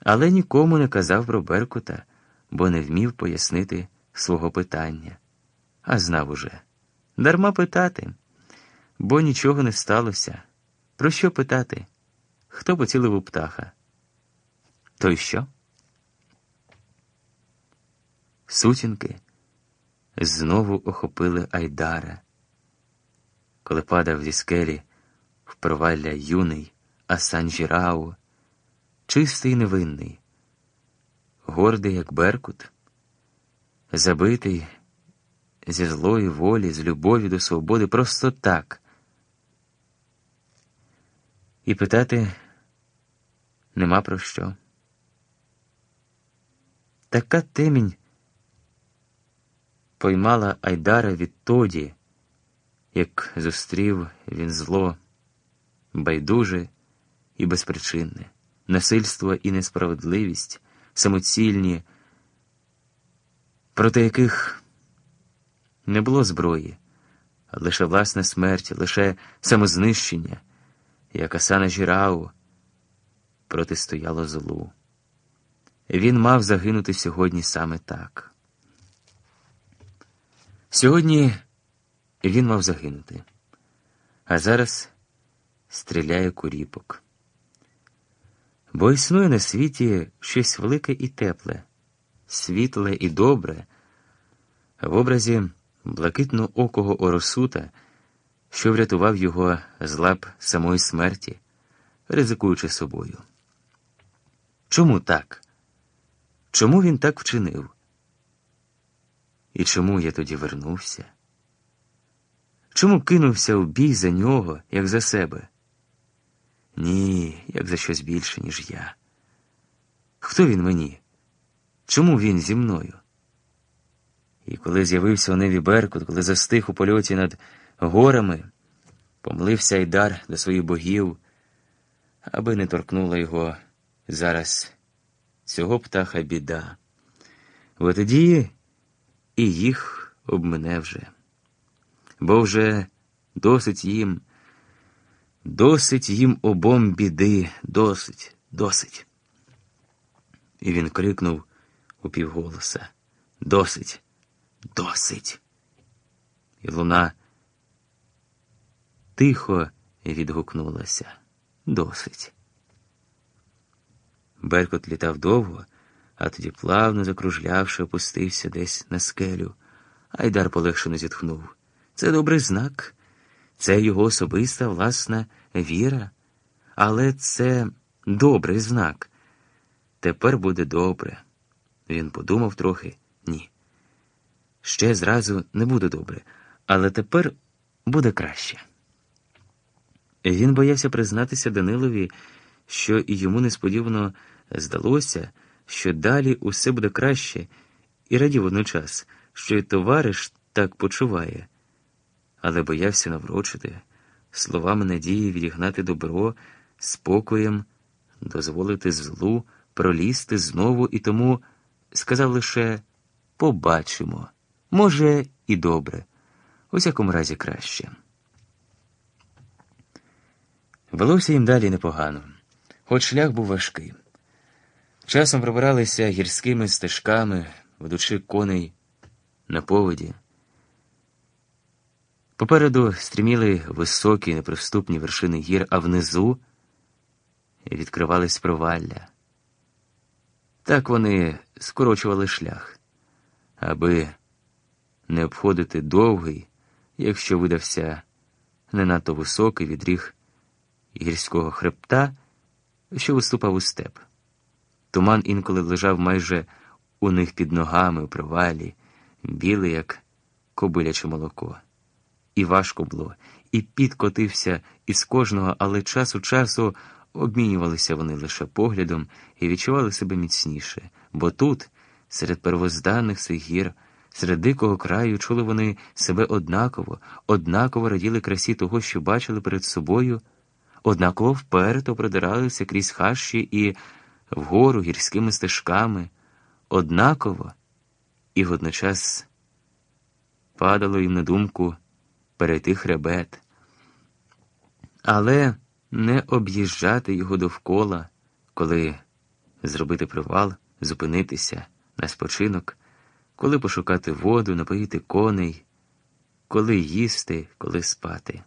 але нікому не казав про Беркута, бо не вмів пояснити свого питання, а знав уже. Дарма питати, бо нічого не сталося. Про що питати? Хто поцілив у птаха? То й що? Сутінки знову охопили Айдара, коли падав зі скелі в провалля юний Асан Жірау, чистий і невинний, гордий, як Беркут, забитий зі злої волі, з любові до свободи, просто так. І питати нема про що. Така темінь поймала Айдара відтоді, як зустрів він зло, байдуже і безпричинне, насильство і несправедливість, самоцільні, проти яких не було зброї, лише власна смерть, лише самознищення, як Асана Жірау протистояло злу. Він мав загинути сьогодні саме так. Сьогодні він мав загинути, а зараз стріляє куріпок. Бо існує на світі щось велике і тепле, світле і добре, в образі блакитно-окого Оросута, що врятував його з лап самої смерті, ризикуючи собою. Чому так? Чому він так вчинив? І чому я тоді вернувся? Чому кинувся у бій за нього, як за себе? Як за щось більше, ніж я. Хто він мені? Чому він зі мною? І коли з'явився у небі Беркут, коли застиг у польоті над горами, помлився Айдар до своїх богів, аби не торкнула його зараз цього птаха біда. Бо тоді і їх обмине вже. Бо вже досить їм, досить їм обом біди, досить, досить. І він крикнув упівголоса Досить, досить. І луна тихо відгукнулася. Досить. Беркот літав довго, а тоді, плавно закружлявши, опустився десь на скелю. Айдар полегшено зітхнув. Це добрий знак, це його особиста власна віра, але це добрий знак. Тепер буде добре. Він подумав трохи ні. Ще зразу не буде добре, але тепер буде краще. Він боявся признатися Данилові, що і йому несподівано здалося, що далі усе буде краще, і радів водночас, що й товариш так почуває, але боявся наврочити, словами надії відігнати добро, спокоєм, дозволити злу пролізти знову і тому сказав лише побачимо, може, і добре, у всякому разі краще. Велося їм далі непогано, хоч шлях був важкий. Часом пробиралися гірськими стежками, ведучи коней на поводі. Попереду стріміли високі неприступні вершини гір, а внизу відкривались провалля. Так вони скорочували шлях, аби не обходити довгий, якщо видався не надто високий відріг гірського хребта, що виступав у степ. Туман інколи лежав майже у них під ногами у провалі, білий, як кобиляче молоко. І важко було, і підкотився із кожного, але час у часу обмінювалися вони лише поглядом і відчували себе міцніше, бо тут, серед первозданних цих гір, серед дикого краю, чули вони себе однаково, однаково раділи красі того, що бачили перед собою, однаково вперто продиралися крізь хащі і вгору гірськими стежками, однаково і водночас падало їм на думку перейти хребет. Але не об'їжджати його довкола, коли зробити привал, зупинитися на спочинок, коли пошукати воду, напоїти коней, коли їсти, коли спати.